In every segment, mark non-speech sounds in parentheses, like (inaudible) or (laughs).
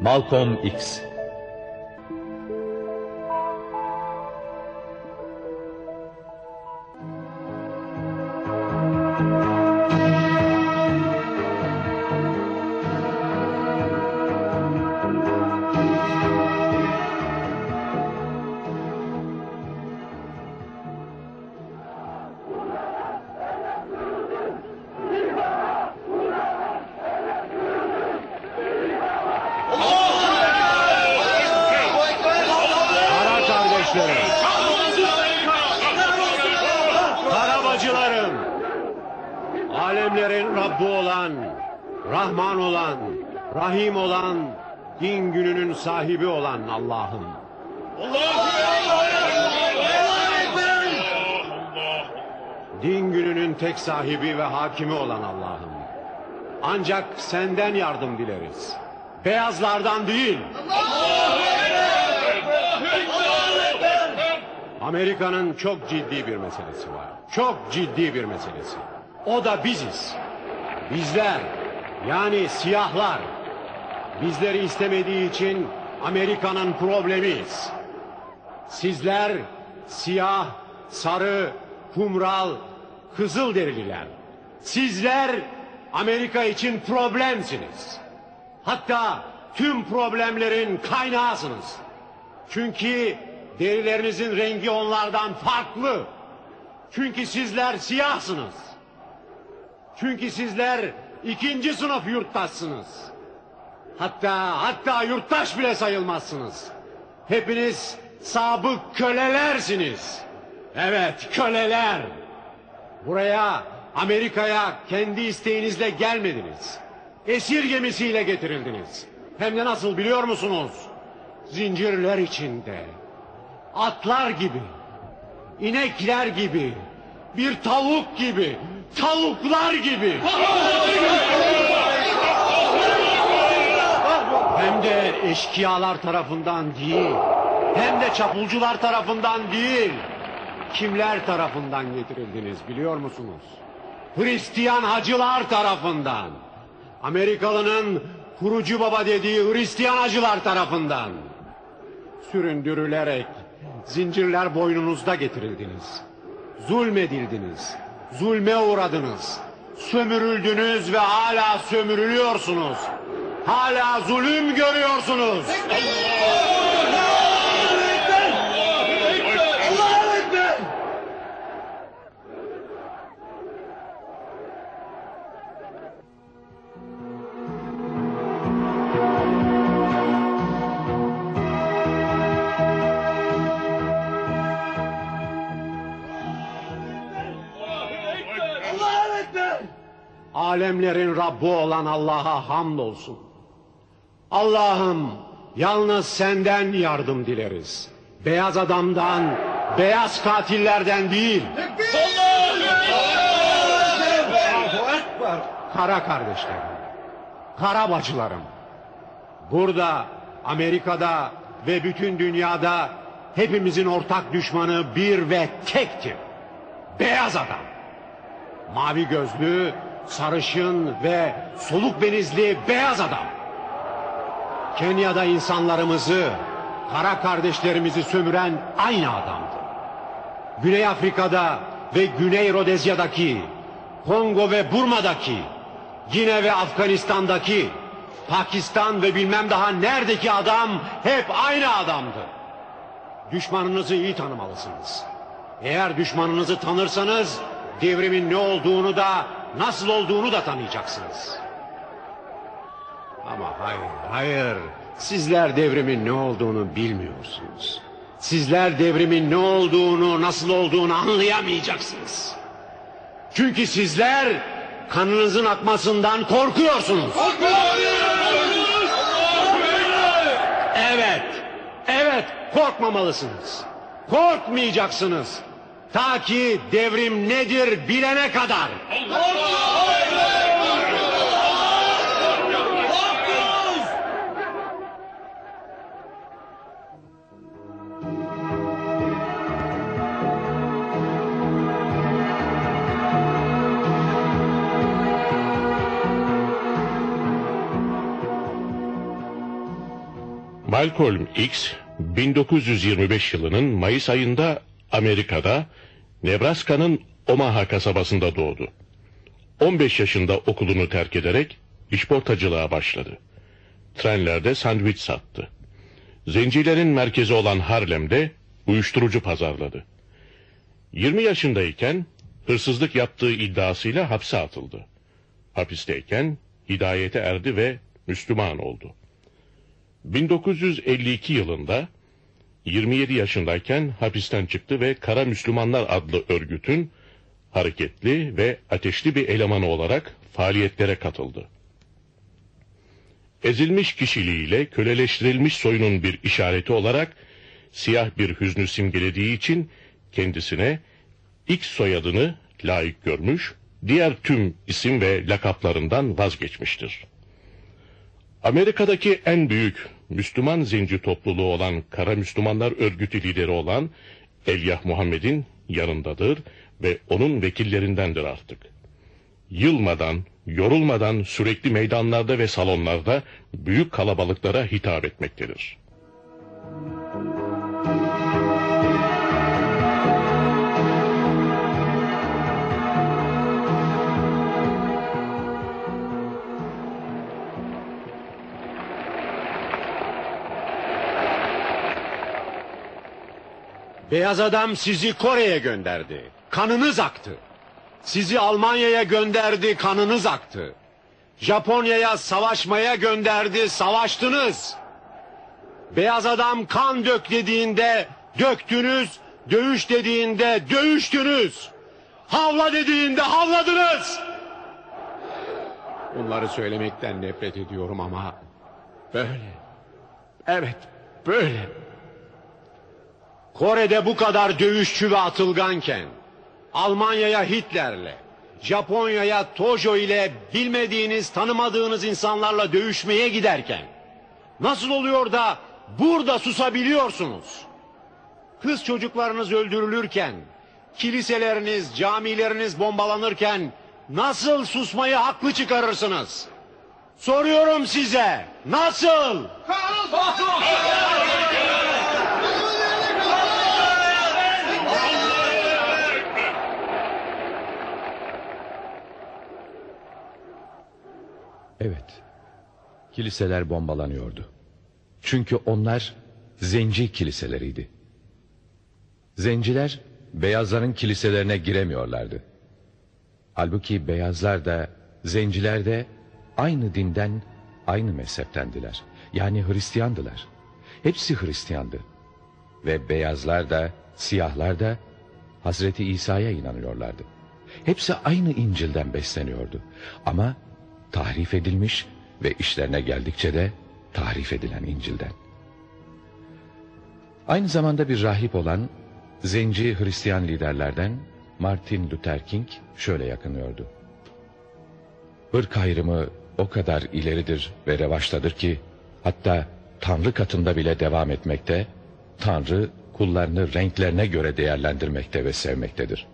Malcolm X hakimi olan Allah'ım. Ancak senden yardım dileriz. Beyazlardan değil. Amerika'nın çok ciddi bir meselesi var. Çok ciddi bir meselesi. O da biziz. Bizler yani siyahlar. Bizleri istemediği için Amerika'nın problemiyiz. Sizler siyah, sarı, kumral, kızıl derililer. Sizler Amerika için problemsiniz. Hatta tüm problemlerin kaynağısınız. Çünkü derilerinizin rengi onlardan farklı. Çünkü sizler siyahsınız. Çünkü sizler ikinci sınıf yurttaşsınız. Hatta hatta yurttaş bile sayılmazsınız. Hepiniz sabık kölelersiniz. Evet köleler. Buraya Amerika'ya kendi isteğinizle gelmediniz. Esir gemisiyle getirildiniz. Hem de nasıl biliyor musunuz? Zincirler içinde. Atlar gibi. inekler gibi. Bir tavuk gibi. Tavuklar gibi. Hem de eşkıyalar tarafından değil. Hem de çapulcular tarafından değil. Kimler tarafından getirildiniz biliyor musunuz? Hristiyan hacılar tarafından. Amerikalının kurucu baba dediği Hristiyan hacılar tarafından. Süründürülerek zincirler boynunuzda getirildiniz. Zulmedildiniz. Zulme uğradınız. Sömürüldünüz ve hala sömürülüyorsunuz. Hala zulüm görüyorsunuz. Alemlerin Rabbi olan Allah'a hamdolsun. Allah'ım yalnız senden yardım dileriz. Beyaz adamdan, beyaz katillerden değil. Kara kardeşlerim, kara bacılarım. Burada, Amerika'da ve bütün dünyada hepimizin ortak düşmanı bir ve tektir. Beyaz adam. Mavi gözlü, sarışın ve soluk benizli beyaz adam. Kenya'da insanlarımızı, kara kardeşlerimizi sömüren aynı adamdı. Güney Afrika'da ve Güney Rodezya'daki, Kongo ve Burma'daki, Gine ve Afganistan'daki, Pakistan ve bilmem daha neredeki adam hep aynı adamdı. Düşmanınızı iyi tanımalısınız. Eğer düşmanınızı tanırsanız devrimin ne olduğunu da nasıl olduğunu da tanıyacaksınız. Ama hayır, hayır. Sizler devrimin ne olduğunu bilmiyorsunuz. Sizler devrimin ne olduğunu, nasıl olduğunu anlayamayacaksınız. Çünkü sizler kanınızın akmasından korkuyorsunuz. Evet, evet korkmamalısınız. Korkmayacaksınız. Ta ki devrim nedir bilene kadar. Malcolm X 1925 yılının Mayıs ayında Amerika'da Nebraska'nın Omaha kasabasında doğdu. 15 yaşında okulunu terk ederek işportacılığa başladı. Trenlerde sandviç sattı. Zencilerin merkezi olan Harlem'de uyuşturucu pazarladı. 20 yaşındayken hırsızlık yaptığı iddiasıyla hapse atıldı. Hapisteyken hidayete erdi ve Müslüman oldu. 1952 yılında 27 yaşındayken hapisten çıktı ve Kara Müslümanlar adlı örgütün hareketli ve ateşli bir elemanı olarak faaliyetlere katıldı. Ezilmiş kişiliğiyle köleleştirilmiş soyunun bir işareti olarak siyah bir hüznü simgelediği için kendisine X soyadını layık görmüş, diğer tüm isim ve lakaplarından vazgeçmiştir. Amerika'daki en büyük Müslüman zenci topluluğu olan Kara Müslümanlar Örgütü lideri olan Elyah Muhammed'in yanındadır ve onun vekillerindendir artık. Yılmadan, yorulmadan sürekli meydanlarda ve salonlarda büyük kalabalıklara hitap etmektedir. Beyaz adam sizi Kore'ye gönderdi. Kanınız aktı. Sizi Almanya'ya gönderdi, kanınız aktı. Japonya'ya savaşmaya gönderdi, savaştınız. Beyaz adam kan dök dediğinde döktünüz, dövüş dediğinde dövüştünüz. Havla dediğinde havladınız. Bunları söylemekten nefret ediyorum ama böyle. Evet, böyle. Kore'de bu kadar dövüşçü ve atılganken, Almanya'ya Hitler'le, Japonya'ya Tojo ile bilmediğiniz, tanımadığınız insanlarla dövüşmeye giderken, nasıl oluyor da burada susabiliyorsunuz? Kız çocuklarınız öldürülürken, kiliseleriniz, camileriniz bombalanırken, nasıl susmayı haklı çıkarırsınız? Soruyorum size, nasıl? Evet. Kiliseler bombalanıyordu. Çünkü onlar zenci kiliseleriydi. Zenciler beyazların kiliselerine giremiyorlardı. Halbuki beyazlar da zenciler de aynı dinden, aynı mezheptendiler. Yani Hristiyandılar. Hepsi Hristiyandı. Ve beyazlar da, siyahlar da Hazreti İsa'ya inanıyorlardı. Hepsi aynı İncil'den besleniyordu. Ama tahrif edilmiş ve işlerine geldikçe de tahrif edilen İncil'den. Aynı zamanda bir rahip olan zenci Hristiyan liderlerden Martin Luther King şöyle yakınıyordu. Irk ayrımı o kadar ileridir ve revaçtadır ki hatta Tanrı katında bile devam etmekte, Tanrı kullarını renklerine göre değerlendirmekte ve sevmektedir.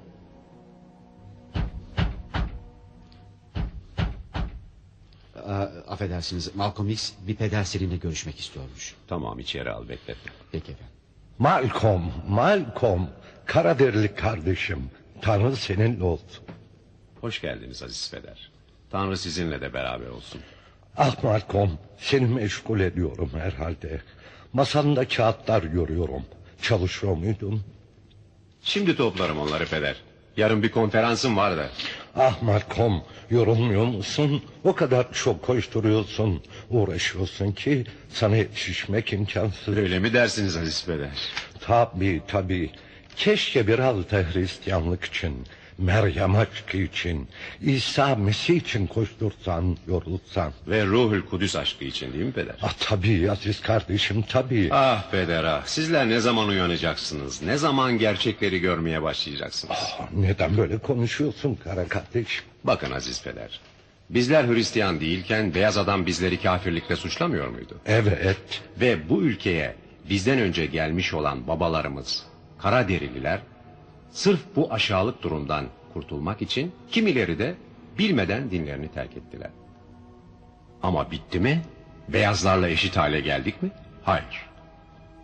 Affedersiniz Malcolm X bir peder seninle görüşmek istiyormuş. Tamam içeri al bekletme. Peki efendim. Malcolm, Malcolm, Karaderili kardeşim, Tanrı seninle olsun. Hoş geldiniz Aziz Peder. Tanrı sizinle de beraber olsun. Ah Malcolm, seni meşgul ediyorum herhalde. Masanda kağıtlar görüyorum. Çalışıyor muydun? Şimdi toplarım onları Peder. Yarın bir konferansım var da. Ah Malcolm, yorulmuyor musun? O kadar çok koşturuyorsun, uğraşıyorsun ki sana yetişmek imkansız. Öyle mi dersiniz Aziz Peder? Tabii tabii. Keşke biraz da Hristiyanlık için, Meryem aşkı için, İsa Mesih için koştursan, yorulsan. Ve Ruhül Kudüs aşkı için değil mi Peder? Ah tabii aziz kardeşim tabii. Ah Peder ah. Sizler ne zaman uyanacaksınız? Ne zaman gerçekleri görmeye başlayacaksınız? Ah, Neden böyle konuşuyorsun kara kardeşim? Bakın Aziz Peder. Bizler Hristiyan değilken beyaz adam bizleri kafirlikle suçlamıyor muydu? Evet. Ve bu ülkeye bizden önce gelmiş olan babalarımız, kara derililer, sırf bu aşağılık durumdan kurtulmak için kimileri de bilmeden dinlerini terk ettiler. Ama bitti mi? Beyazlarla eşit hale geldik mi? Hayır.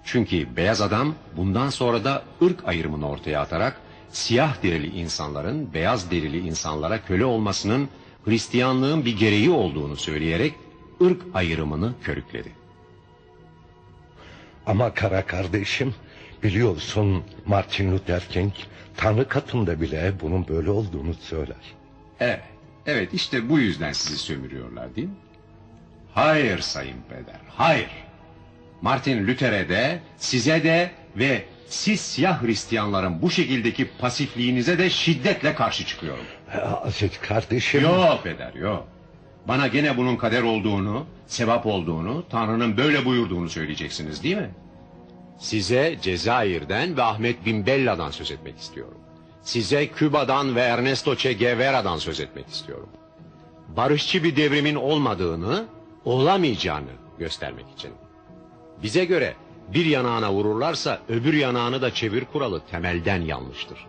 Çünkü beyaz adam bundan sonra da ırk ayrımını ortaya atarak siyah derili insanların beyaz derili insanlara köle olmasının Hristiyanlığın bir gereği olduğunu söyleyerek ırk ayrımını körükledi. Ama kara kardeşim biliyorsun Martin Luther King Tanrı katında bile bunun böyle olduğunu söyler. Evet, evet işte bu yüzden sizi sömürüyorlar değil mi? Hayır sayın peder, hayır. Martin Luther'e de, size de ve siz siyah Hristiyanların bu şekildeki pasifliğinize de şiddetle karşı çıkıyorum. E, Aziz kardeşim. Yok peder, yok. Bana gene bunun kader olduğunu, sevap olduğunu, Tanrı'nın böyle buyurduğunu söyleyeceksiniz değil mi? Size Cezayir'den ve Ahmet Bin Bella'dan söz etmek istiyorum. Size Küba'dan ve Ernesto Che Guevara'dan söz etmek istiyorum. Barışçı bir devrimin olmadığını, olamayacağını göstermek için. Bize göre bir yanağına vururlarsa öbür yanağını da çevir kuralı temelden yanlıştır.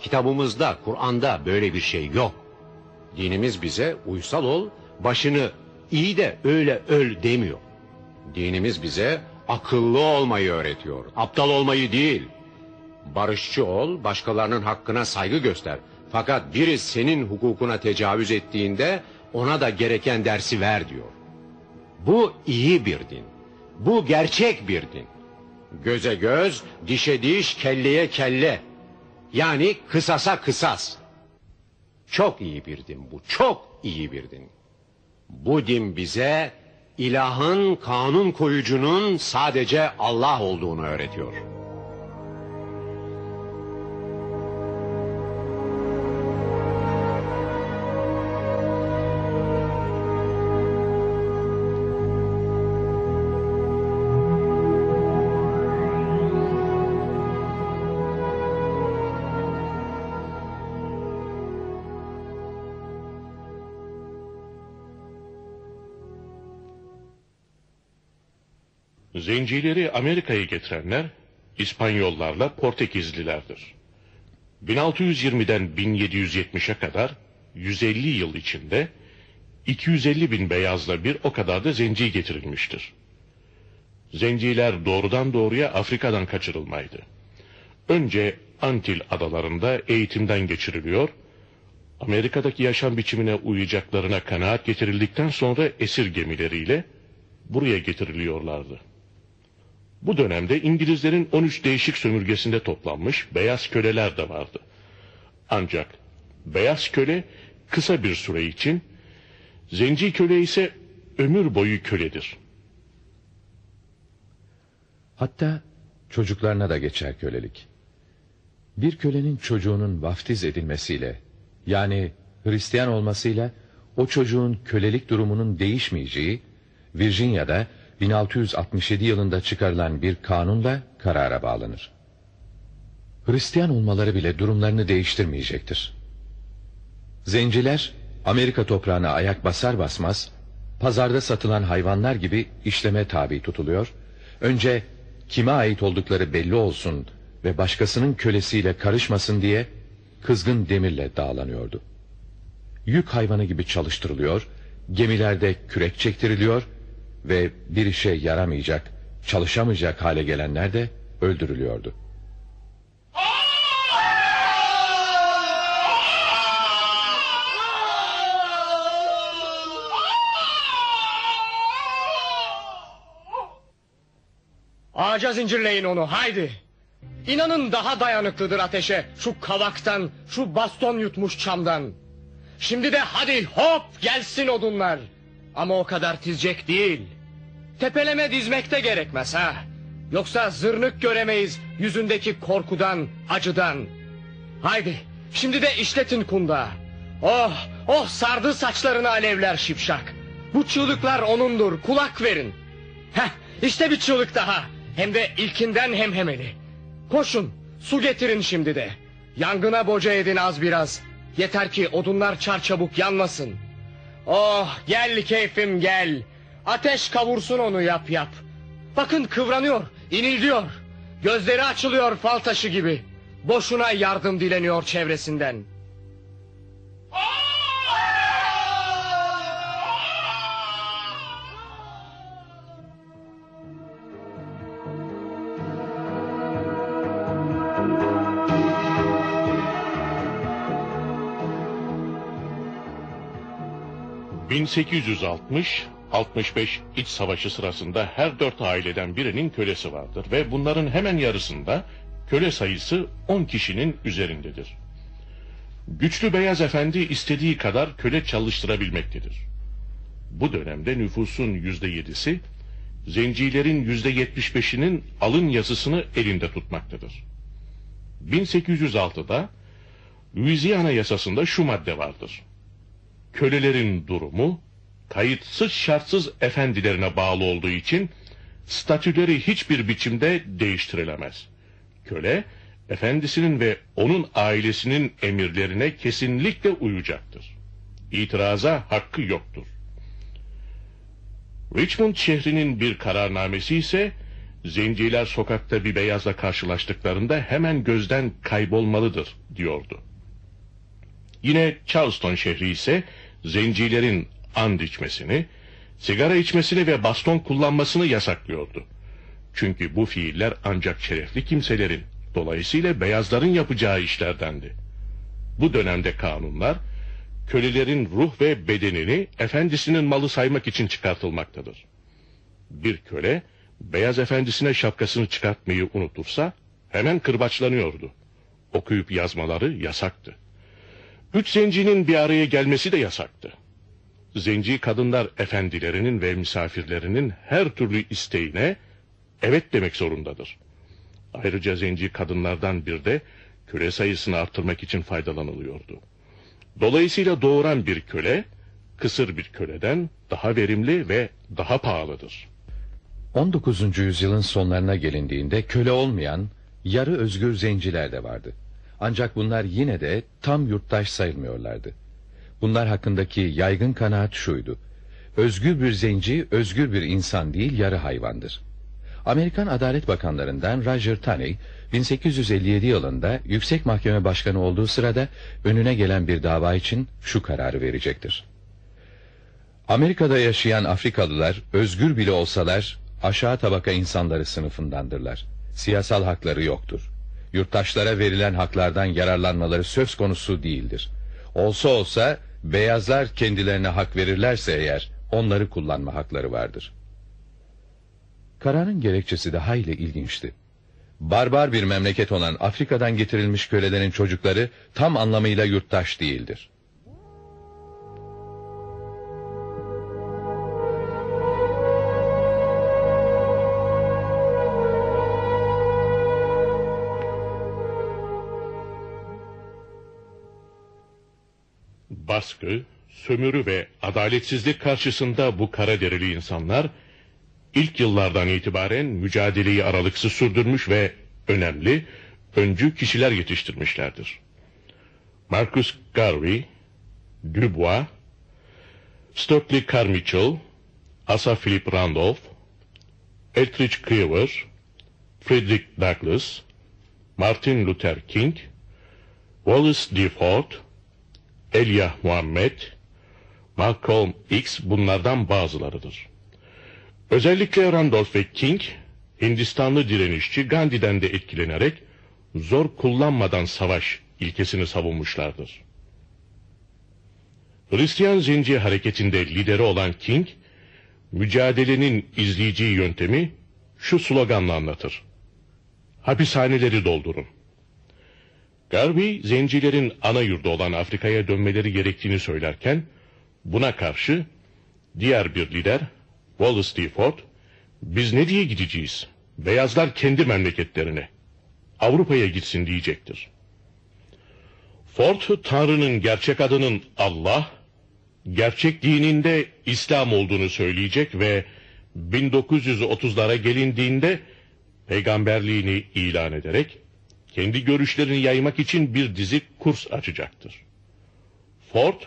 Kitabımızda, Kur'an'da böyle bir şey yok. Dinimiz bize uysal ol, başını iyi de öyle öl demiyor. Dinimiz bize akıllı olmayı öğretiyor, aptal olmayı değil. Barışçı ol, başkalarının hakkına saygı göster. Fakat biri senin hukukuna tecavüz ettiğinde ona da gereken dersi ver diyor. Bu iyi bir din. Bu gerçek bir din. Göze göz, dişe diş, kelleye kelle. Yani kısasa kısas. Çok iyi bir din bu, çok iyi bir din. Bu din bize ilahın kanun koyucunun sadece Allah olduğunu öğretiyor. Zencileri Amerika'ya getirenler İspanyollarla Portekizlilerdir. 1620'den 1770'e kadar 150 yıl içinde 250 bin beyazla bir o kadar da zenci getirilmiştir. Zenciler doğrudan doğruya Afrika'dan kaçırılmaydı. Önce Antil adalarında eğitimden geçiriliyor, Amerika'daki yaşam biçimine uyacaklarına kanaat getirildikten sonra esir gemileriyle buraya getiriliyorlardı. Bu dönemde İngilizlerin 13 değişik sömürgesinde toplanmış beyaz köleler de vardı. Ancak beyaz köle kısa bir süre için, zenci köle ise ömür boyu köledir. Hatta çocuklarına da geçer kölelik. Bir kölenin çocuğunun vaftiz edilmesiyle, yani Hristiyan olmasıyla o çocuğun kölelik durumunun değişmeyeceği, Virginia'da 1667 yılında çıkarılan bir kanunla karara bağlanır. Hristiyan olmaları bile durumlarını değiştirmeyecektir. Zenciler Amerika toprağına ayak basar basmaz pazarda satılan hayvanlar gibi işleme tabi tutuluyor. Önce kime ait oldukları belli olsun ve başkasının kölesiyle karışmasın diye kızgın demirle dağlanıyordu. Yük hayvanı gibi çalıştırılıyor, gemilerde kürek çektiriliyor ve bir işe yaramayacak, çalışamayacak hale gelenler de öldürülüyordu. Ağaca zincirleyin onu haydi. İnanın daha dayanıklıdır ateşe şu kavaktan şu baston yutmuş çamdan. Şimdi de hadi hop gelsin odunlar. Ama o kadar tizcek değil. Tepeleme dizmekte gerekmez ha. Yoksa zırnık göremeyiz yüzündeki korkudan, acıdan. Haydi şimdi de işletin kunda. Oh, oh sardı saçlarını alevler şipşak. Bu çığlıklar onundur kulak verin. Heh işte bir çığlık daha. Hem de ilkinden hemhemeli. Koşun su getirin şimdi de. Yangına boca edin az biraz. Yeter ki odunlar çarçabuk yanmasın. Oh gel keyfim gel. Ateş kavursun onu yap yap. Bakın kıvranıyor, inildiyor. Gözleri açılıyor fal taşı gibi. Boşuna yardım dileniyor çevresinden. ...1860 1860-65 iç savaşı sırasında her dört aileden birinin kölesi vardır ve bunların hemen yarısında köle sayısı 10 kişinin üzerindedir. Güçlü beyaz efendi istediği kadar köle çalıştırabilmektedir. Bu dönemde nüfusun yüzde yedisi, zencilerin yüzde yetmiş beşinin alın yazısını elinde tutmaktadır. 1806'da Louisiana yasasında şu madde vardır. Kölelerin durumu kayıtsız şartsız efendilerine bağlı olduğu için statüleri hiçbir biçimde değiştirilemez. Köle efendisinin ve onun ailesinin emirlerine kesinlikle uyacaktır. İtiraza hakkı yoktur. Richmond şehrinin bir kararnamesi ise zenciler sokakta bir beyazla karşılaştıklarında hemen gözden kaybolmalıdır diyordu. Yine Charleston şehri ise zencilerin and içmesini, sigara içmesini ve baston kullanmasını yasaklıyordu. Çünkü bu fiiller ancak şerefli kimselerin, dolayısıyla beyazların yapacağı işlerdendi. Bu dönemde kanunlar, kölelerin ruh ve bedenini efendisinin malı saymak için çıkartılmaktadır. Bir köle, beyaz efendisine şapkasını çıkartmayı unutursa, hemen kırbaçlanıyordu. Okuyup yazmaları yasaktı. Üç zencinin bir araya gelmesi de yasaktı. Zenci kadınlar efendilerinin ve misafirlerinin her türlü isteğine evet demek zorundadır. Ayrıca zenci kadınlardan bir de köle sayısını arttırmak için faydalanılıyordu. Dolayısıyla doğuran bir köle, kısır bir köleden daha verimli ve daha pahalıdır. 19. yüzyılın sonlarına gelindiğinde köle olmayan yarı özgür zenciler de vardı. Ancak bunlar yine de tam yurttaş sayılmıyorlardı. Bunlar hakkındaki yaygın kanaat şuydu. Özgür bir zenci, özgür bir insan değil, yarı hayvandır. Amerikan Adalet Bakanlarından Roger Taney, 1857 yılında Yüksek Mahkeme Başkanı olduğu sırada önüne gelen bir dava için şu kararı verecektir. Amerika'da yaşayan Afrikalılar özgür bile olsalar aşağı tabaka insanları sınıfındandırlar. Siyasal hakları yoktur. Yurttaşlara verilen haklardan yararlanmaları söz konusu değildir. Olsa olsa beyazlar kendilerine hak verirlerse eğer onları kullanma hakları vardır. Kararın gerekçesi de hayli ilginçti. Barbar bir memleket olan Afrika'dan getirilmiş kölelerin çocukları tam anlamıyla yurttaş değildir. Baskı, sömürü ve adaletsizlik karşısında bu kara derili insanlar ilk yıllardan itibaren mücadeleyi aralıksız sürdürmüş ve önemli, öncü kişiler yetiştirmişlerdir. Marcus Garvey, Dubois, Stokely Carmichael, Asa Philip Randolph, Eldridge Cleaver, Frederick Douglass, Martin Luther King, Wallace D. Ford, Elijah Muhammed, Malcolm X bunlardan bazılarıdır. Özellikle Randolph ve King, Hindistanlı direnişçi Gandhi'den de etkilenerek zor kullanmadan savaş ilkesini savunmuşlardır. Hristiyan Zenci hareketinde lideri olan King, mücadelenin izleyeceği yöntemi şu sloganla anlatır. Hapishaneleri doldurun. Garvey, zencilerin ana yurdu olan Afrika'ya dönmeleri gerektiğini söylerken, buna karşı diğer bir lider, Wallace D. Ford, biz ne diye gideceğiz? Beyazlar kendi memleketlerine, Avrupa'ya gitsin diyecektir. Ford, Tanrı'nın gerçek adının Allah, gerçek dininde İslam olduğunu söyleyecek ve 1930'lara gelindiğinde peygamberliğini ilan ederek kendi görüşlerini yaymak için bir dizi kurs açacaktır. Ford,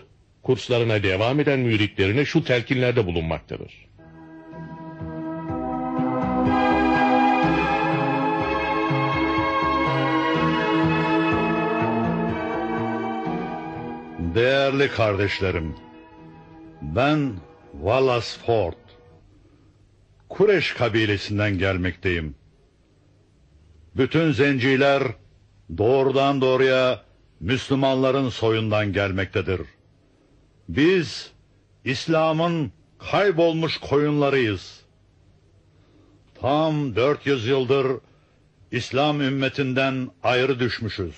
kurslarına devam eden müritlerine şu telkinlerde bulunmaktadır. Değerli kardeşlerim, ben Wallace Ford. Kureş kabilesinden gelmekteyim. Bütün zenciler doğrudan doğruya Müslümanların soyundan gelmektedir. Biz İslam'ın kaybolmuş koyunlarıyız. Tam 400 yıldır İslam ümmetinden ayrı düşmüşüz.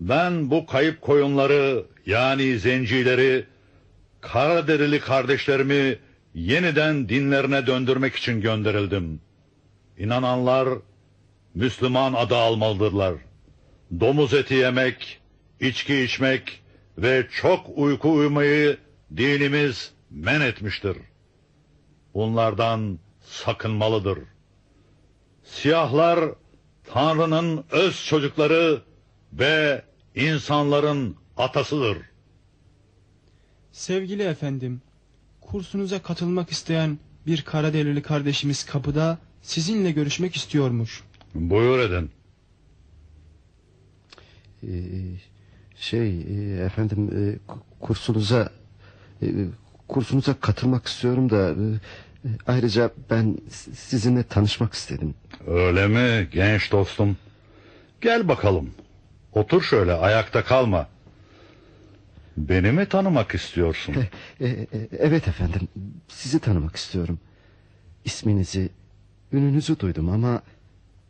Ben bu kayıp koyunları yani zencileri Karaderili kardeşlerimi yeniden dinlerine döndürmek için gönderildim. İnananlar Müslüman adı almalıdırlar. Domuz eti yemek, içki içmek ve çok uyku uyumayı dinimiz men etmiştir. Bunlardan sakınmalıdır. Siyahlar Tanrı'nın öz çocukları ve insanların atasıdır. Sevgili efendim, kursunuza katılmak isteyen bir Karaderili kardeşimiz kapıda sizinle görüşmek istiyormuş. Buyur edin. Ee, şey e, efendim e, ku- kursunuza e, kursunuza katılmak istiyorum da e, ayrıca ben sizinle tanışmak istedim. Öyle mi genç dostum? Gel bakalım. Otur şöyle ayakta kalma. Beni mi tanımak istiyorsun? (laughs) Evet efendim sizi tanımak istiyorum. İsminizi, ününüzü duydum ama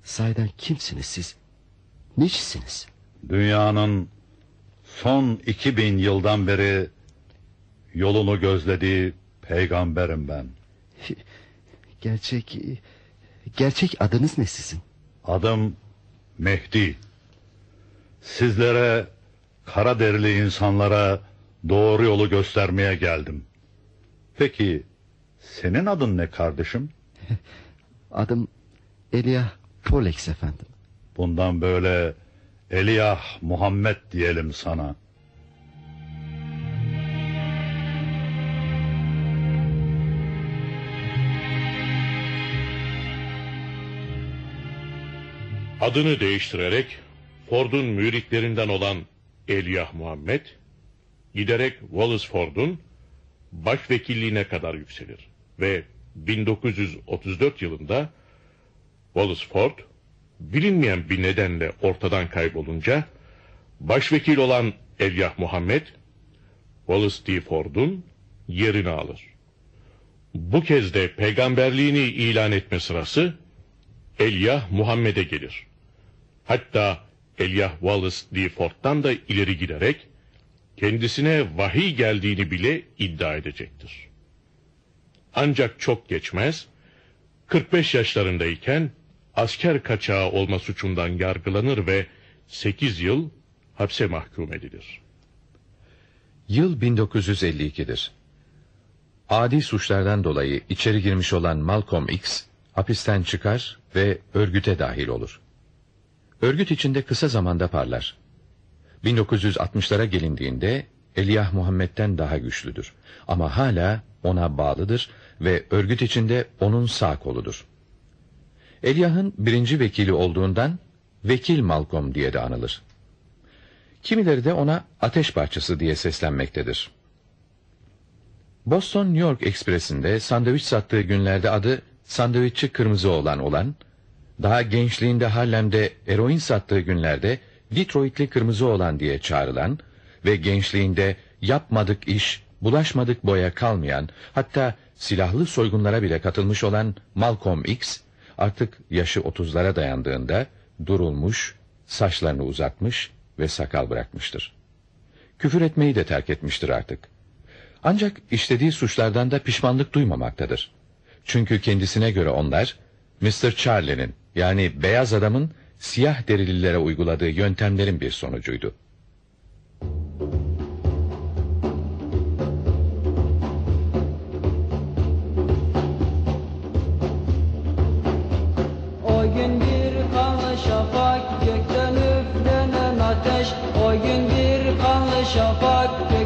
sahiden kimsiniz siz? Niçsiniz? Dünyanın son 2000 yıldan beri yolunu gözlediği peygamberim ben. (laughs) Gerçek gerçek adınız ne sizin? Adım Mehdi. Sizlere kara derili insanlara doğru yolu göstermeye geldim. Peki senin adın ne kardeşim? (laughs) Adım Elia Polex efendim. Bundan böyle Eliyah Muhammed diyelim sana. Adını değiştirerek Ford'un müritlerinden olan Eliyah Muhammed, giderek Wallace Ford'un başvekilliğine kadar yükselir. Ve 1934 yılında Wallace bilinmeyen bir nedenle ortadan kaybolunca, başvekil olan Eliyah Muhammed, Wallace D. Ford'un yerini alır. Bu kez de peygamberliğini ilan etme sırası Elyah Muhammed'e gelir. Hatta Elyah Wallace D. Ford'dan da ileri giderek kendisine vahiy geldiğini bile iddia edecektir. Ancak çok geçmez, 45 yaşlarındayken asker kaçağı olma suçundan yargılanır ve 8 yıl hapse mahkum edilir. Yıl 1952'dir. Adi suçlardan dolayı içeri girmiş olan Malcolm X hapisten çıkar ve örgüte dahil olur. Örgüt içinde kısa zamanda parlar. 1960'lara gelindiğinde Eliyah Muhammed'den daha güçlüdür. Ama hala ona bağlıdır ve örgüt içinde onun sağ koludur. Eliyah'ın birinci vekili olduğundan Vekil Malcolm diye de anılır. Kimileri de ona ateş parçası diye seslenmektedir. Boston New York Ekspresi'nde sandviç sattığı günlerde adı sandviççi kırmızı olan olan, daha gençliğinde Harlem'de eroin sattığı günlerde Detroitli kırmızı olan diye çağrılan ve gençliğinde yapmadık iş, bulaşmadık boya kalmayan, hatta silahlı soygunlara bile katılmış olan Malcolm X, artık yaşı otuzlara dayandığında durulmuş, saçlarını uzatmış ve sakal bırakmıştır. Küfür etmeyi de terk etmiştir artık. Ancak işlediği suçlardan da pişmanlık duymamaktadır. Çünkü kendisine göre onlar, Mr. Charlie'nin yani beyaz adamın siyah derililere uyguladığı yöntemlerin bir sonucuydu. Bir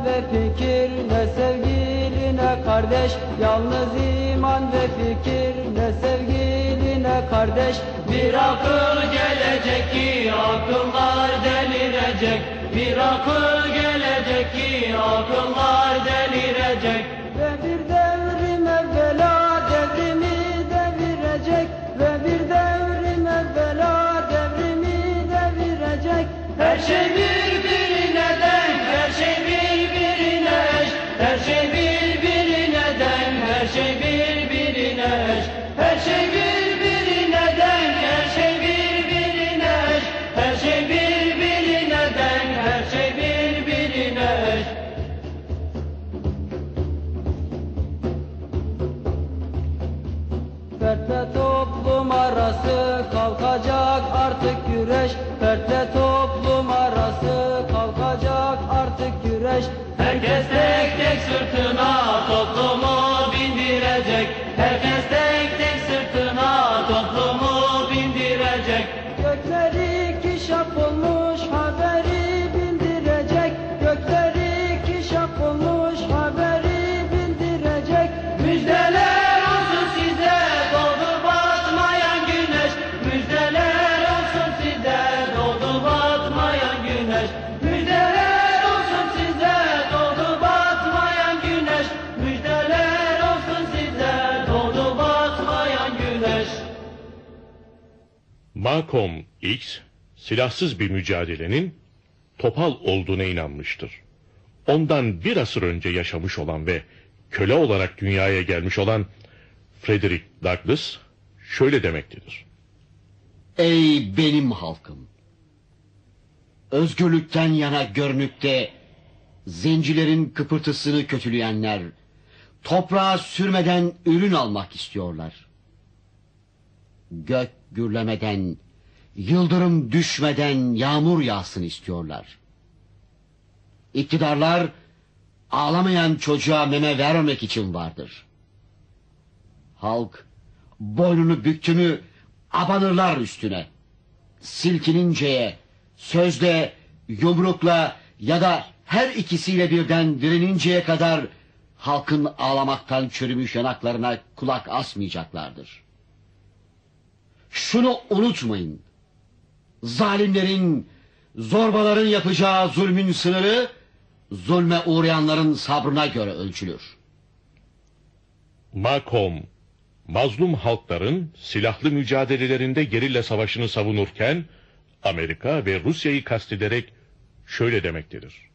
iman ve fikir Ne sevgili ne kardeş. Yalnız iman ve fikir Ne sevgili ne kardeş. Bir akıl gelecek ki akıllar delirecek. Bir akıl gelecek ki akıllar delirecek. Ve bir devrim evvela devrimi devirecek. Ve bir devrim evvela devrimi devirecek. Her şey birbirine kalkacak artık güreş. Fertle toplum arası kalkacak artık güreş. Herkes tek tek sırtına toplumu bindirecek Malcolm X silahsız bir mücadelenin topal olduğuna inanmıştır. Ondan bir asır önce yaşamış olan ve köle olarak dünyaya gelmiş olan Frederick Douglass şöyle demektedir. Ey benim halkım! Özgürlükten yana görünükte zencilerin kıpırtısını kötüleyenler toprağa sürmeden ürün almak istiyorlar. Gök gürlemeden, yıldırım düşmeden yağmur yağsın istiyorlar. İktidarlar ağlamayan çocuğa meme vermemek için vardır. Halk boynunu büktü mü abanırlar üstüne. Silkininceye, sözle, yumrukla ya da her ikisiyle birden direninceye kadar halkın ağlamaktan çürümüş yanaklarına kulak asmayacaklardır. Şunu unutmayın. Zalimlerin, zorbaların yapacağı zulmün sınırı zulme uğrayanların sabrına göre ölçülür. Malcolm, mazlum halkların silahlı mücadelelerinde gerilla savaşını savunurken Amerika ve Rusya'yı kastederek şöyle demektedir.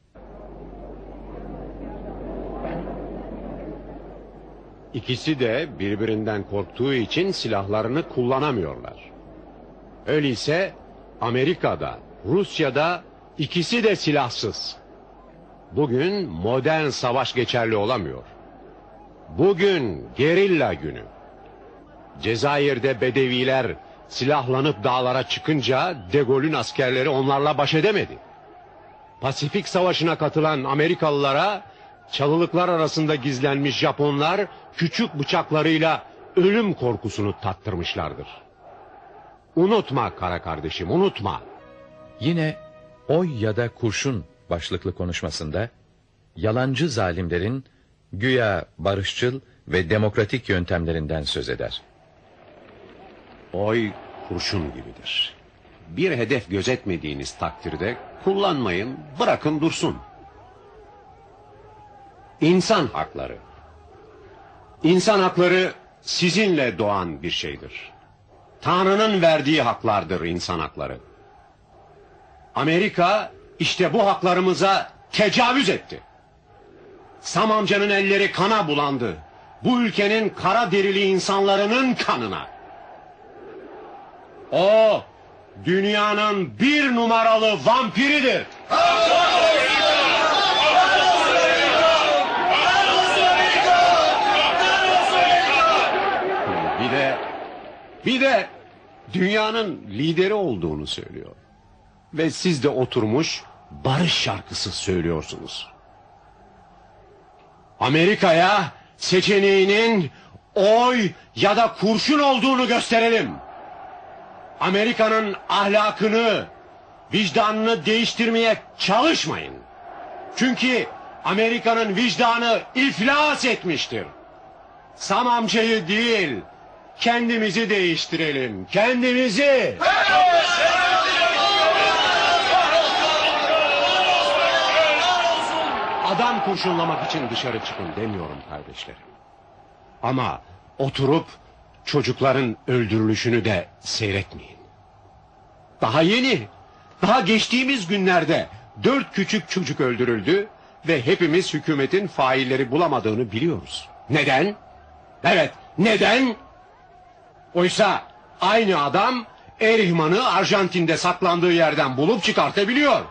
İkisi de birbirinden korktuğu için silahlarını kullanamıyorlar. Öyleyse Amerika'da, Rusya'da ikisi de silahsız. Bugün modern savaş geçerli olamıyor. Bugün gerilla günü. Cezayir'de Bedeviler silahlanıp dağlara çıkınca De Gaulle'ün askerleri onlarla baş edemedi. Pasifik Savaşı'na katılan Amerikalılara çalılıklar arasında gizlenmiş Japonlar küçük bıçaklarıyla ölüm korkusunu tattırmışlardır. Unutma kara kardeşim unutma. Yine oy ya da kurşun başlıklı konuşmasında yalancı zalimlerin güya barışçıl ve demokratik yöntemlerinden söz eder. Oy kurşun gibidir. Bir hedef gözetmediğiniz takdirde kullanmayın, bırakın dursun. İnsan hakları. İnsan hakları sizinle doğan bir şeydir. Tanrı'nın verdiği haklardır insan hakları. Amerika işte bu haklarımıza tecavüz etti. Sam amcanın elleri kana bulandı. Bu ülkenin kara derili insanlarının kanına. O dünyanın bir numaralı vampiridir. Bir de dünyanın lideri olduğunu söylüyor. Ve siz de oturmuş barış şarkısı söylüyorsunuz. Amerika'ya seçeneğinin oy ya da kurşun olduğunu gösterelim. Amerika'nın ahlakını, vicdanını değiştirmeye çalışmayın. Çünkü Amerika'nın vicdanı iflas etmiştir. Sam amcayı değil, kendimizi değiştirelim. Kendimizi. Adam kurşunlamak için dışarı çıkın demiyorum kardeşlerim. Ama oturup çocukların öldürülüşünü de seyretmeyin. Daha yeni, daha geçtiğimiz günlerde dört küçük çocuk öldürüldü ve hepimiz hükümetin failleri bulamadığını biliyoruz. Neden? Evet, neden? Oysa aynı adam Erihman'ı Arjantin'de saklandığı yerden bulup çıkartabiliyor.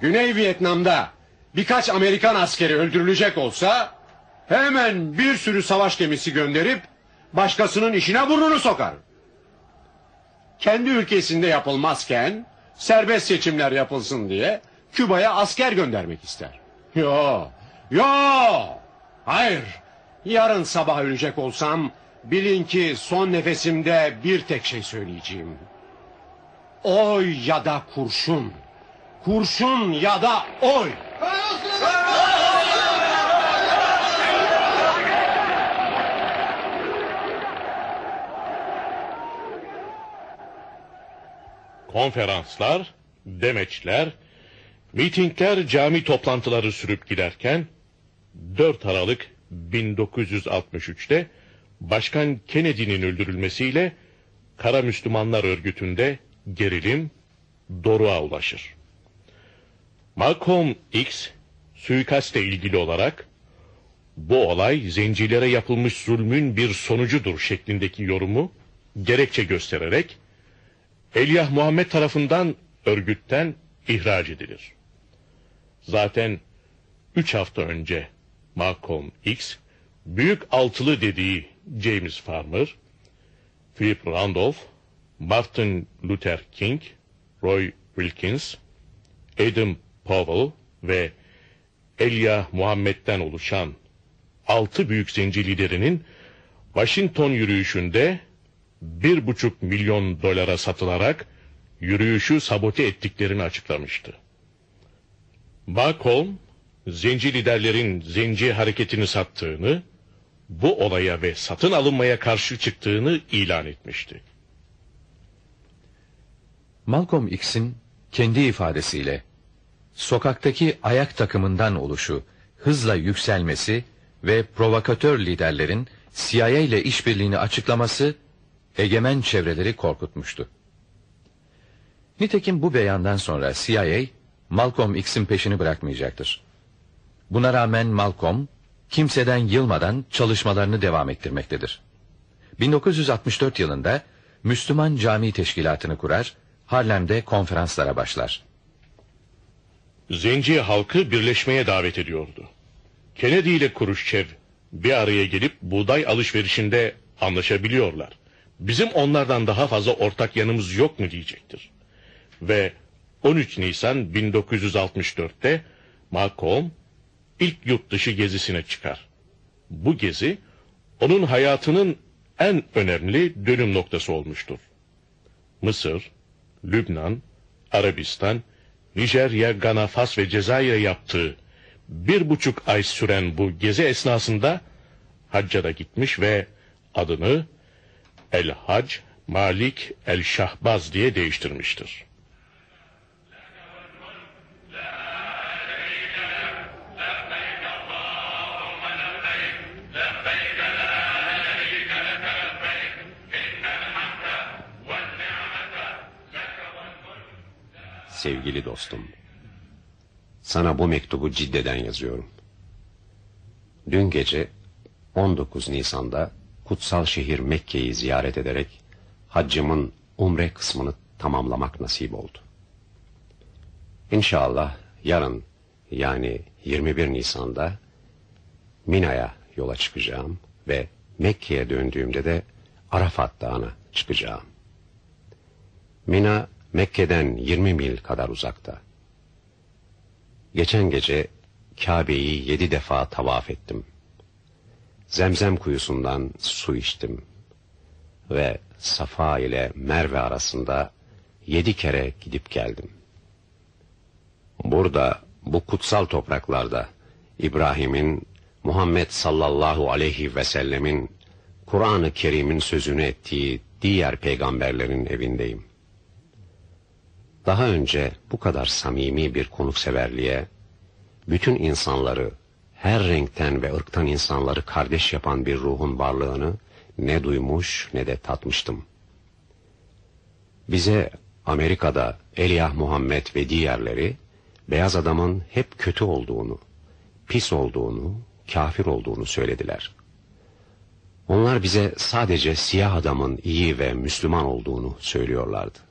Güney Vietnam'da birkaç Amerikan askeri öldürülecek olsa hemen bir sürü savaş gemisi gönderip başkasının işine burnunu sokar. Kendi ülkesinde yapılmazken serbest seçimler yapılsın diye Küba'ya asker göndermek ister. Yo, yo, hayır. Yarın sabah ölecek olsam bilin ki son nefesimde bir tek şey söyleyeceğim. Oy ya da kurşun. Kurşun ya da oy. Konferanslar, demeçler, mitingler, cami toplantıları sürüp giderken 4 Aralık 1963'te Başkan Kennedy'nin öldürülmesiyle Kara Müslümanlar örgütünde gerilim doruğa ulaşır. Malcolm X suikaste ilgili olarak bu olay zencilere yapılmış zulmün bir sonucudur şeklindeki yorumu gerekçe göstererek Elyah Muhammed tarafından örgütten ihraç edilir. Zaten üç hafta önce Malcolm X, büyük altılı dediği James Farmer, Philip Randolph, Martin Luther King, Roy Wilkins, Adam Powell ve Elyah Muhammed'den oluşan altı büyük zenci liderinin Washington yürüyüşünde bir buçuk milyon dolara satılarak yürüyüşü sabote ettiklerini açıklamıştı. Malcolm, zenci liderlerin zenci hareketini sattığını, bu olaya ve satın alınmaya karşı çıktığını ilan etmişti. Malcolm X'in kendi ifadesiyle sokaktaki ayak takımından oluşu, hızla yükselmesi ve provokatör liderlerin CIA ile işbirliğini açıklaması egemen çevreleri korkutmuştu. Nitekim bu beyandan sonra CIA, Malcolm X'in peşini bırakmayacaktır. Buna rağmen Malcolm, kimseden yılmadan çalışmalarını devam ettirmektedir. 1964 yılında Müslüman Cami Teşkilatı'nı kurar, Harlem'de konferanslara başlar. Zenci halkı birleşmeye davet ediyordu. Kennedy ile Khrushchev bir araya gelip buğday alışverişinde anlaşabiliyorlar. Bizim onlardan daha fazla ortak yanımız yok mu diyecektir. Ve 13 Nisan 1964'te Malcolm ilk yurt dışı gezisine çıkar. Bu gezi onun hayatının en önemli dönüm noktası olmuştur. Mısır, Lübnan, Arabistan, Nijerya, Gana, Fas ve Cezayir'e yaptığı bir buçuk ay süren bu gezi esnasında hacca da gitmiş ve adını El Hac Malik El Şahbaz diye değiştirmiştir. Sevgili dostum, sana bu mektubu ciddeden yazıyorum. Dün gece 19 Nisan'da kutsal şehir Mekke'yi ziyaret ederek haccımın umre kısmını tamamlamak nasip oldu. İnşallah yarın yani 21 Nisan'da Mina'ya yola çıkacağım ve Mekke'ye döndüğümde de Arafat Dağı'na çıkacağım. Mina Mekke'den 20 mil kadar uzakta. Geçen gece Kabe'yi yedi defa tavaf ettim. Zemzem kuyusundan su içtim. Ve Safa ile Merve arasında yedi kere gidip geldim. Burada bu kutsal topraklarda İbrahim'in, Muhammed sallallahu aleyhi ve sellemin, Kur'an-ı Kerim'in sözünü ettiği diğer peygamberlerin evindeyim. Daha önce bu kadar samimi bir konukseverliğe, bütün insanları, her renkten ve ırktan insanları kardeş yapan bir ruhun varlığını ne duymuş ne de tatmıştım. Bize Amerika'da Eliyah Muhammed ve diğerleri beyaz adamın hep kötü olduğunu, pis olduğunu, kafir olduğunu söylediler. Onlar bize sadece siyah adamın iyi ve Müslüman olduğunu söylüyorlardı.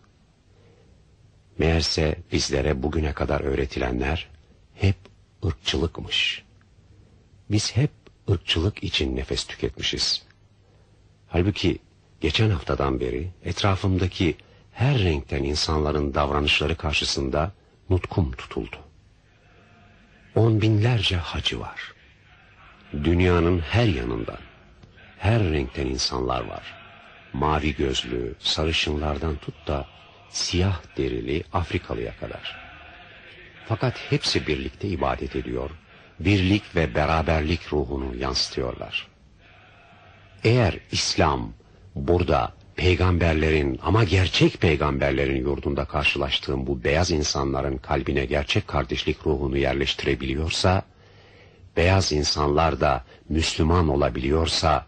Meğerse bizlere bugüne kadar öğretilenler hep ırkçılıkmış. Biz hep ırkçılık için nefes tüketmişiz. Halbuki geçen haftadan beri etrafımdaki her renkten insanların davranışları karşısında nutkum tutuldu. On binlerce hacı var. Dünyanın her yanından, her renkten insanlar var. Mavi gözlü, sarışınlardan tut da siyah derili Afrikalıya kadar. Fakat hepsi birlikte ibadet ediyor, birlik ve beraberlik ruhunu yansıtıyorlar. Eğer İslam burada peygamberlerin ama gerçek peygamberlerin yurdunda karşılaştığım bu beyaz insanların kalbine gerçek kardeşlik ruhunu yerleştirebiliyorsa, beyaz insanlar da Müslüman olabiliyorsa,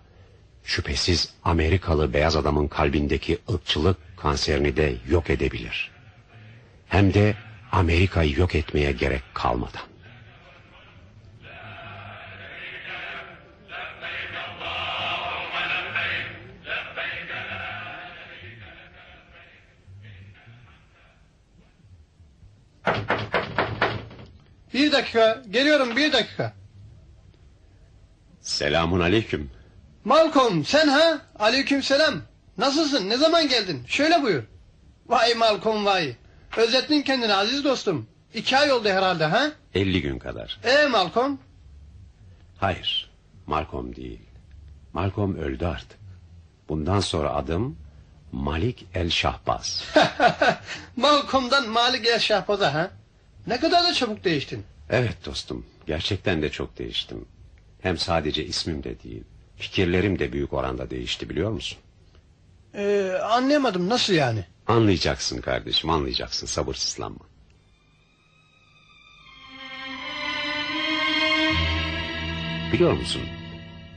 şüphesiz Amerikalı beyaz adamın kalbindeki ırkçılık kanserini de yok edebilir. Hem de Amerika'yı yok etmeye gerek kalmadan. Bir dakika, geliyorum bir dakika. Selamun aleyküm. Malcolm sen ha? Aleyküm selam. Nasılsın? Ne zaman geldin? Şöyle buyur. Vay Malcolm vay. Özlettin kendini aziz dostum. İki ay oldu herhalde ha? 50 gün kadar. Ee Malcolm? Hayır, Malcolm değil. Malcolm öldü artık. Bundan sonra adım Malik El Şahbaz. (laughs) Malcolm'dan Malik El Şahbaz'a ha? Ne kadar da çabuk değiştin. Evet dostum, gerçekten de çok değiştim. Hem sadece ismim de değil, fikirlerim de büyük oranda değişti biliyor musun? Ee, anlayamadım nasıl yani? Anlayacaksın kardeşim, anlayacaksın, sabırsızlanma. Biliyor musun,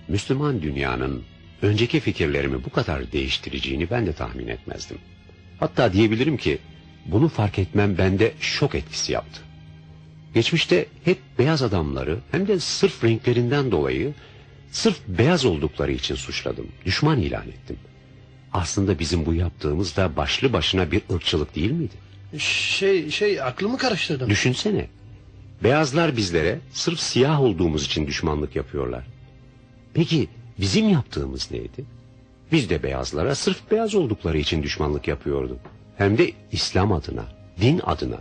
Müslüman dünyanın önceki fikirlerimi bu kadar değiştireceğini ben de tahmin etmezdim. Hatta diyebilirim ki bunu fark etmem bende şok etkisi yaptı. Geçmişte hep beyaz adamları hem de sırf renklerinden dolayı sırf beyaz oldukları için suçladım, düşman ilan ettim. Aslında bizim bu yaptığımız da başlı başına bir ırkçılık değil miydi? Şey şey aklımı karıştırdım. Düşünsene. Beyazlar bizlere sırf siyah olduğumuz için düşmanlık yapıyorlar. Peki bizim yaptığımız neydi? Biz de beyazlara sırf beyaz oldukları için düşmanlık yapıyorduk. Hem de İslam adına, din adına.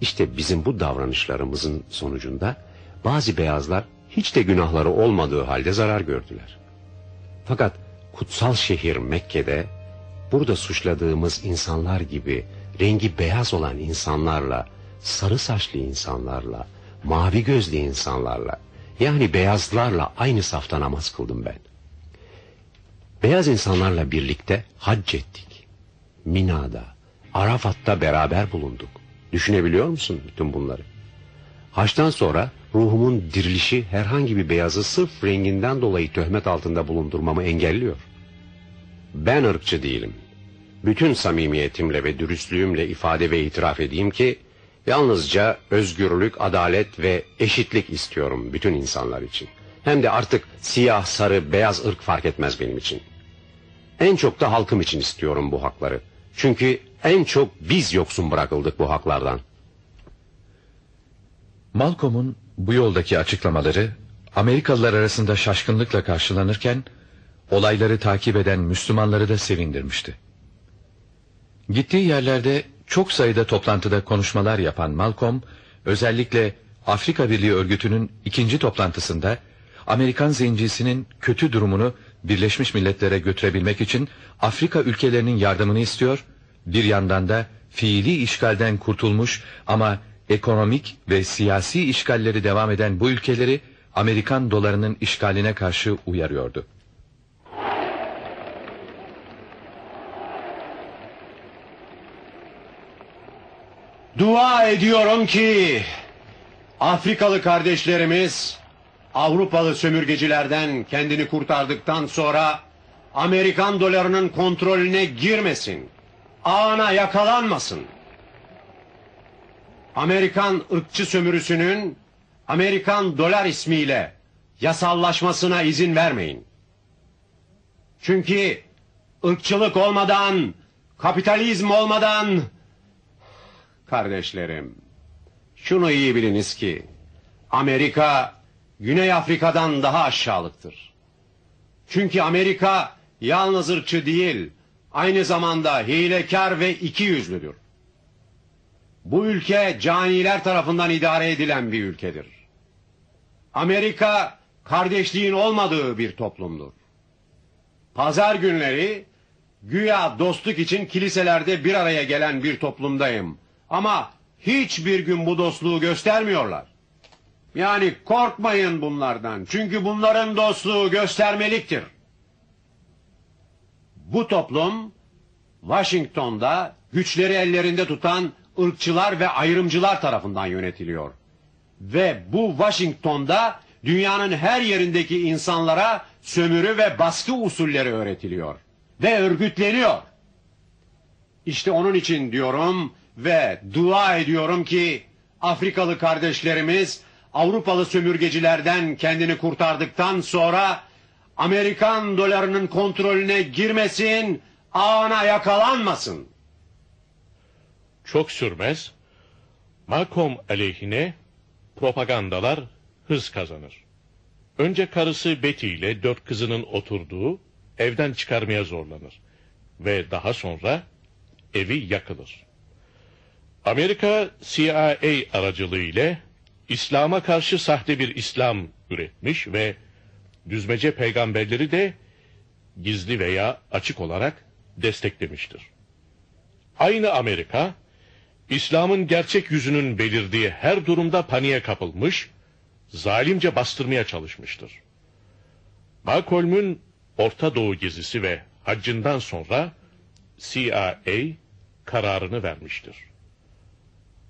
İşte bizim bu davranışlarımızın sonucunda bazı beyazlar hiç de günahları olmadığı halde zarar gördüler. Fakat kutsal şehir Mekke'de burada suçladığımız insanlar gibi rengi beyaz olan insanlarla, sarı saçlı insanlarla, mavi gözlü insanlarla yani beyazlarla aynı safta namaz kıldım ben. Beyaz insanlarla birlikte hac ettik. Mina'da, Arafat'ta beraber bulunduk. Düşünebiliyor musun bütün bunları? Haçtan sonra ruhumun dirilişi herhangi bir beyazı sırf renginden dolayı töhmet altında bulundurmamı engelliyor. Ben ırkçı değilim. Bütün samimiyetimle ve dürüstlüğümle ifade ve itiraf edeyim ki yalnızca özgürlük, adalet ve eşitlik istiyorum bütün insanlar için. Hem de artık siyah, sarı, beyaz ırk fark etmez benim için. En çok da halkım için istiyorum bu hakları. Çünkü en çok biz yoksun bırakıldık bu haklardan. Malcolm'un bu yoldaki açıklamaları Amerikalılar arasında şaşkınlıkla karşılanırken olayları takip eden Müslümanları da sevindirmişti. Gittiği yerlerde çok sayıda toplantıda konuşmalar yapan Malcolm özellikle Afrika Birliği örgütünün ikinci toplantısında Amerikan zencisinin kötü durumunu Birleşmiş Milletler'e götürebilmek için Afrika ülkelerinin yardımını istiyor, bir yandan da fiili işgalden kurtulmuş ama ekonomik ve siyasi işgalleri devam eden bu ülkeleri Amerikan dolarının işgaline karşı uyarıyordu. Dua ediyorum ki Afrikalı kardeşlerimiz Avrupalı sömürgecilerden kendini kurtardıktan sonra Amerikan dolarının kontrolüne girmesin. Ağına yakalanmasın. Amerikan ırkçı sömürüsünün Amerikan dolar ismiyle yasallaşmasına izin vermeyin. Çünkü ırkçılık olmadan, kapitalizm olmadan kardeşlerim şunu iyi biliniz ki Amerika Güney Afrika'dan daha aşağılıktır. Çünkü Amerika yalnız ırkçı değil, aynı zamanda hilekar ve iki yüzlüdür. Bu ülke caniler tarafından idare edilen bir ülkedir. Amerika kardeşliğin olmadığı bir toplumdur. Pazar günleri güya dostluk için kiliselerde bir araya gelen bir toplumdayım. Ama hiçbir gün bu dostluğu göstermiyorlar. Yani korkmayın bunlardan. Çünkü bunların dostluğu göstermeliktir. Bu toplum Washington'da güçleri ellerinde tutan ırkçılar ve ayrımcılar tarafından yönetiliyor. Ve bu Washington'da dünyanın her yerindeki insanlara sömürü ve baskı usulleri öğretiliyor. Ve örgütleniyor. İşte onun için diyorum ve dua ediyorum ki Afrikalı kardeşlerimiz Avrupalı sömürgecilerden kendini kurtardıktan sonra Amerikan dolarının kontrolüne girmesin, ağına yakalanmasın. Çok sürmez. Malcolm aleyhine propagandalar hız kazanır. Önce karısı Betty ile dört kızının oturduğu evden çıkarmaya zorlanır. Ve daha sonra evi yakılır. Amerika CIA aracılığı ile İslam'a karşı sahte bir İslam üretmiş ve düzmece peygamberleri de gizli veya açık olarak desteklemiştir. Aynı Amerika, İslam'ın gerçek yüzünün belirdiği her durumda paniğe kapılmış, zalimce bastırmaya çalışmıştır. Malcolm'ün Orta Doğu gezisi ve haccından sonra CIA kararını vermiştir.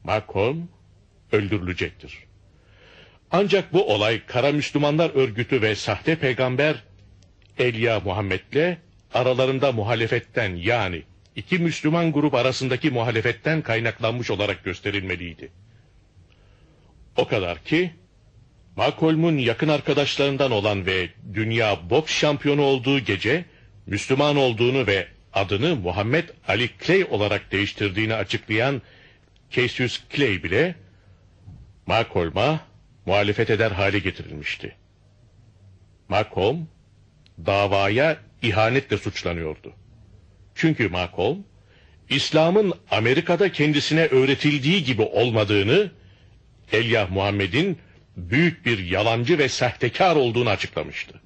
Malcolm öldürülecektir. Ancak bu olay Kara Müslümanlar Örgütü ve sahte peygamber Elia Muhammed'le aralarında muhalefetten yani iki Müslüman grup arasındaki muhalefetten kaynaklanmış olarak gösterilmeliydi. O kadar ki Malcolm'un yakın arkadaşlarından olan ve dünya boks şampiyonu olduğu gece Müslüman olduğunu ve adını Muhammed Ali Clay olarak değiştirdiğini açıklayan Cassius Clay bile Malcolm'a muhalefet eder hale getirilmişti. Malcolm davaya ihanetle suçlanıyordu. Çünkü Malcolm İslam'ın Amerika'da kendisine öğretildiği gibi olmadığını Elyah Muhammed'in büyük bir yalancı ve sahtekar olduğunu açıklamıştı.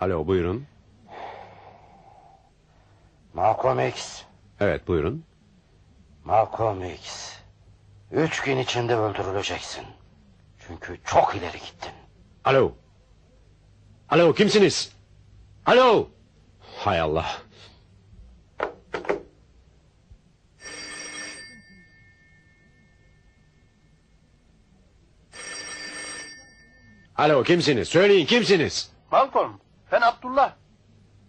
Alo buyurun. Malcolm X. Evet buyurun. Malcolm X. Üç gün içinde öldürüleceksin. Çünkü çok ileri gittin. Alo. Alo kimsiniz? Alo. Hay Allah. Alo kimsiniz? Söyleyin kimsiniz? Malcolm ben Abdullah.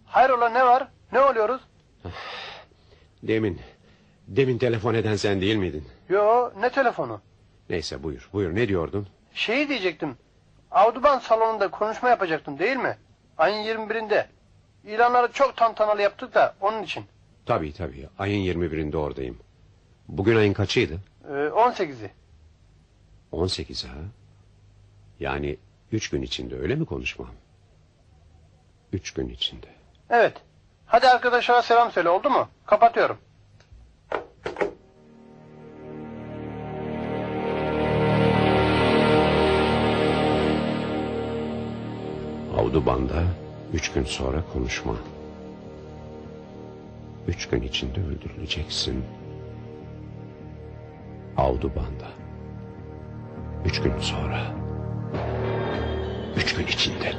Hayrola ne var? Ne oluyoruz? Demin. Demin telefon eden sen değil miydin? Yo ne telefonu? Neyse buyur. Buyur ne diyordun? Şeyi diyecektim. Avduban salonunda konuşma yapacaktın değil mi? Ayın 21'inde. İlanları çok tantanalı yaptık da onun için. Tabii tabii. Ayın 21'inde oradayım. Bugün ayın kaçıydı? Ee, 18'i. 18 ha. Yani üç gün içinde öyle mi konuşmam? Üç gün içinde. Evet. Hadi arkadaşlara selam söyle oldu mu? Kapatıyorum. Avduban'da üç gün sonra konuşma. Üç gün içinde öldürüleceksin. Audubon'da. Üç gün sonra. Üç gün içinde.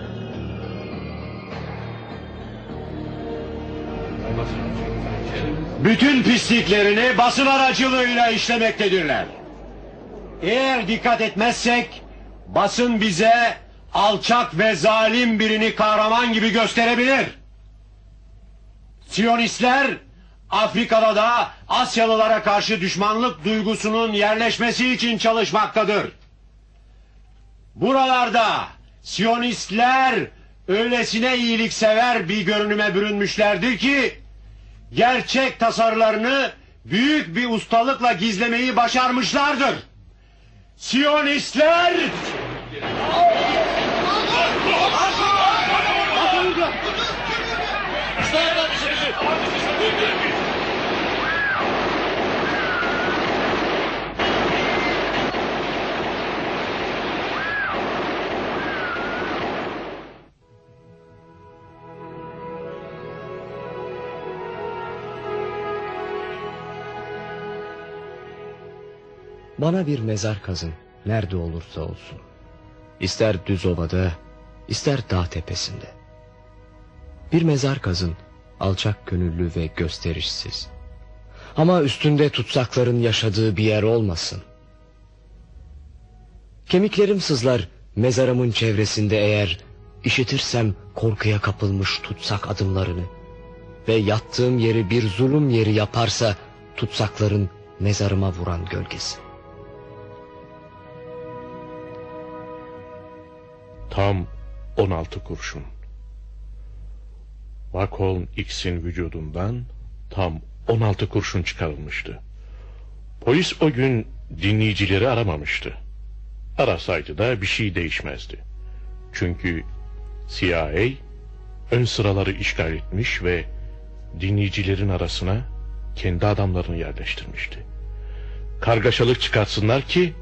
Bütün pisliklerini basın aracılığıyla işlemektedirler. Eğer dikkat etmezsek basın bize alçak ve zalim birini kahraman gibi gösterebilir. Siyonistler Afrika'da da Asyalılara karşı düşmanlık duygusunun yerleşmesi için çalışmaktadır. Buralarda Siyonistler öylesine iyiliksever bir görünüme bürünmüşlerdir ki gerçek tasarılarını büyük bir ustalıkla gizlemeyi başarmışlardır. Siyonistler Bana bir mezar kazın, nerede olursa olsun. İster düz ovada, ister dağ tepesinde. Bir mezar kazın, alçak gönüllü ve gösterişsiz. Ama üstünde tutsakların yaşadığı bir yer olmasın. Kemiklerim sızlar mezarımın çevresinde eğer işitirsem korkuya kapılmış tutsak adımlarını ve yattığım yeri bir zulüm yeri yaparsa tutsakların mezarıma vuran gölgesi. Tam 16 kurşun. Malcolm X'in vücudundan tam 16 kurşun çıkarılmıştı. Polis o gün dinleyicileri aramamıştı. Arasaydı da bir şey değişmezdi. Çünkü CIA ön sıraları işgal etmiş ve dinleyicilerin arasına kendi adamlarını yerleştirmişti. Kargaşalık çıkartsınlar ki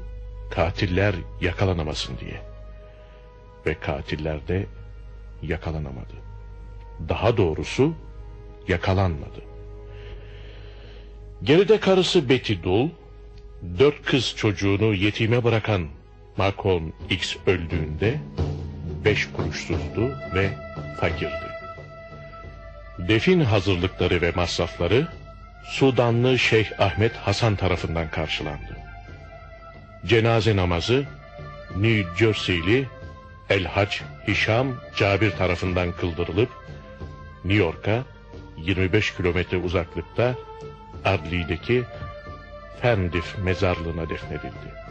katiller yakalanamasın diye. Ve katiller de yakalanamadı. Daha doğrusu yakalanmadı. Geride karısı Betty Dul, dört kız çocuğunu yetime bırakan Malcolm X öldüğünde beş kuruşsuzdu ve fakirdi. Defin hazırlıkları ve masrafları Sudanlı Şeyh Ahmet Hasan tarafından karşılandı. Cenaze namazı New Jersey'li El Hac Hişam Cabir tarafından kıldırılıp New York'a 25 kilometre uzaklıkta Adli'deki Fendif mezarlığına defnedildi.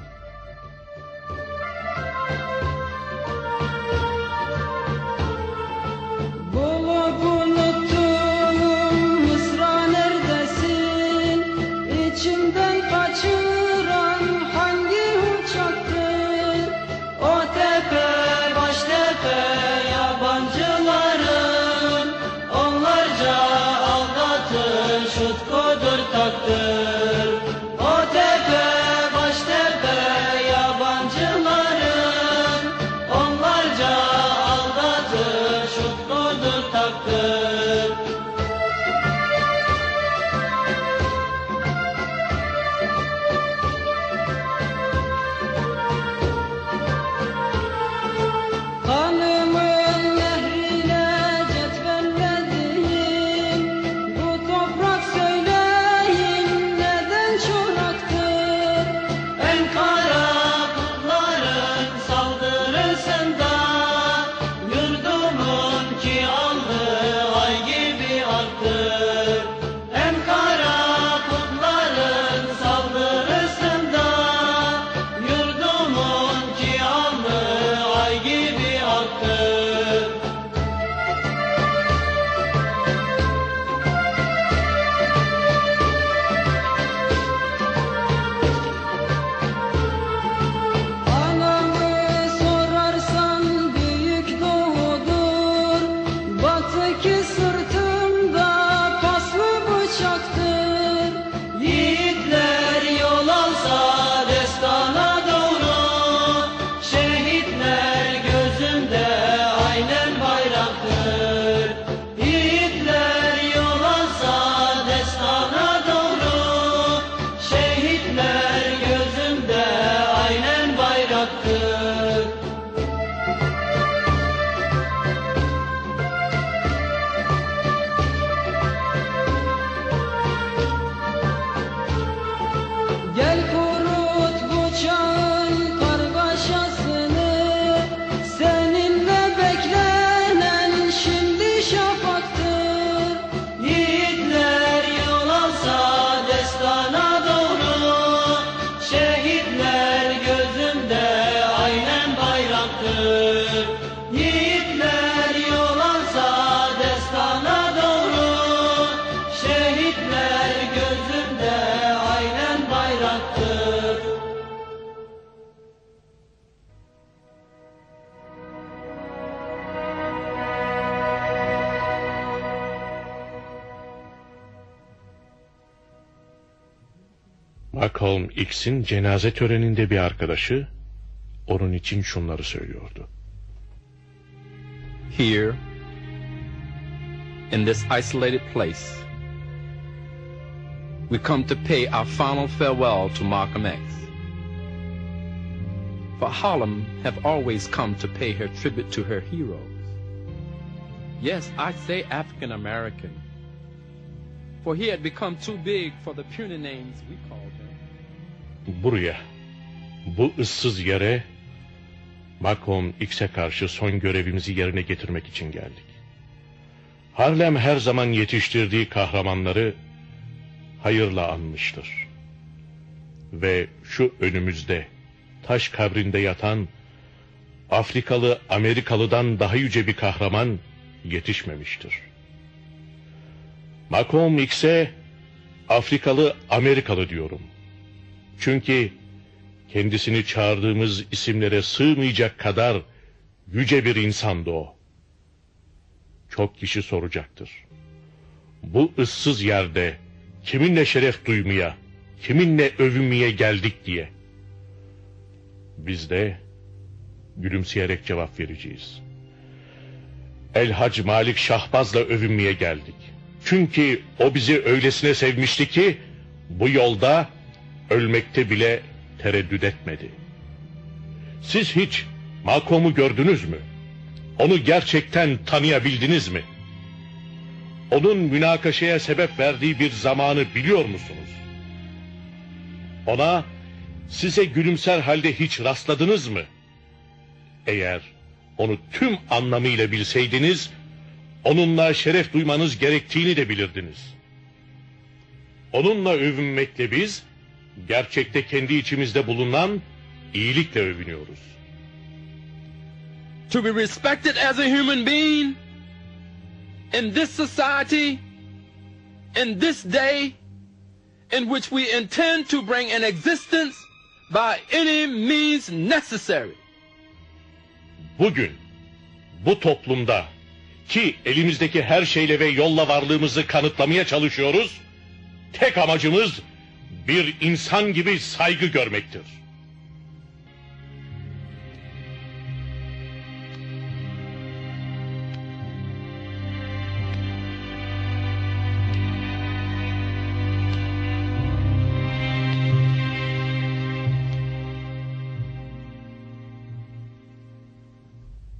X'in cenaze töreninde bir arkadaşı onun için şunları söylüyordu. Here, in this isolated place, we come to pay our final farewell to Malcolm X. For Harlem have always come to pay her tribute to her heroes. Yes, I say African American, for he had become too big for the puny names we call. Buraya, bu ıssız yere Malcolm X'e karşı son görevimizi yerine getirmek için geldik. Harlem her zaman yetiştirdiği kahramanları hayırla anmıştır. Ve şu önümüzde taş kabrinde yatan Afrikalı Amerikalı'dan daha yüce bir kahraman yetişmemiştir. Malcolm X'e Afrikalı Amerikalı diyorum. Çünkü kendisini çağırdığımız isimlere sığmayacak kadar yüce bir insandı o. Çok kişi soracaktır. Bu ıssız yerde kiminle şeref duymaya, kiminle övünmeye geldik diye. Biz de gülümseyerek cevap vereceğiz. El Hac Malik Şahbaz'la övünmeye geldik. Çünkü o bizi öylesine sevmişti ki bu yolda ölmekte bile tereddüt etmedi. Siz hiç Malcolm'u gördünüz mü? Onu gerçekten tanıyabildiniz mi? Onun münakaşaya sebep verdiği bir zamanı biliyor musunuz? Ona size gülümser halde hiç rastladınız mı? Eğer onu tüm anlamıyla bilseydiniz, onunla şeref duymanız gerektiğini de bilirdiniz. Onunla övünmekle biz, gerçekte kendi içimizde bulunan iyilikle övünüyoruz. To be respected as a human being in this society, in this day, in which we intend to bring an existence by any means necessary. Bugün bu toplumda ki elimizdeki her şeyle ve yolla varlığımızı kanıtlamaya çalışıyoruz, tek amacımız bir insan gibi saygı görmektir.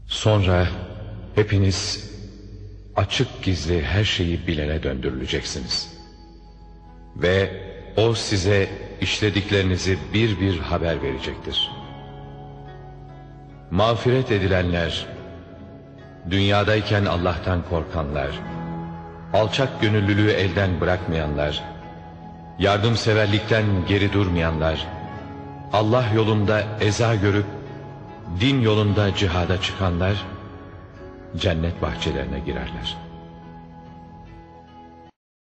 Sonra hepiniz açık gizli her şeyi bilene döndürüleceksiniz. Ve o size işlediklerinizi bir bir haber verecektir. Mağfiret edilenler, dünyadayken Allah'tan korkanlar, alçak gönüllülüğü elden bırakmayanlar, yardımseverlikten geri durmayanlar, Allah yolunda eza görüp din yolunda cihada çıkanlar cennet bahçelerine girerler.